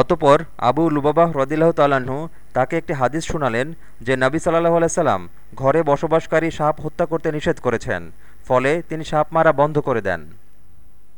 অতপর আবু লুবাবাহ রদিল্লাহ তাল্লাহ্ন তাকে একটি হাদিস শুনালেন যে নবী সাল্লাহ আলাইসাল্লাম ঘরে বসবাসকারী সাপ হত্যা করতে নিষেধ করেছেন, ফলে তিনি সাপ মারা বন্ধ করে দেন।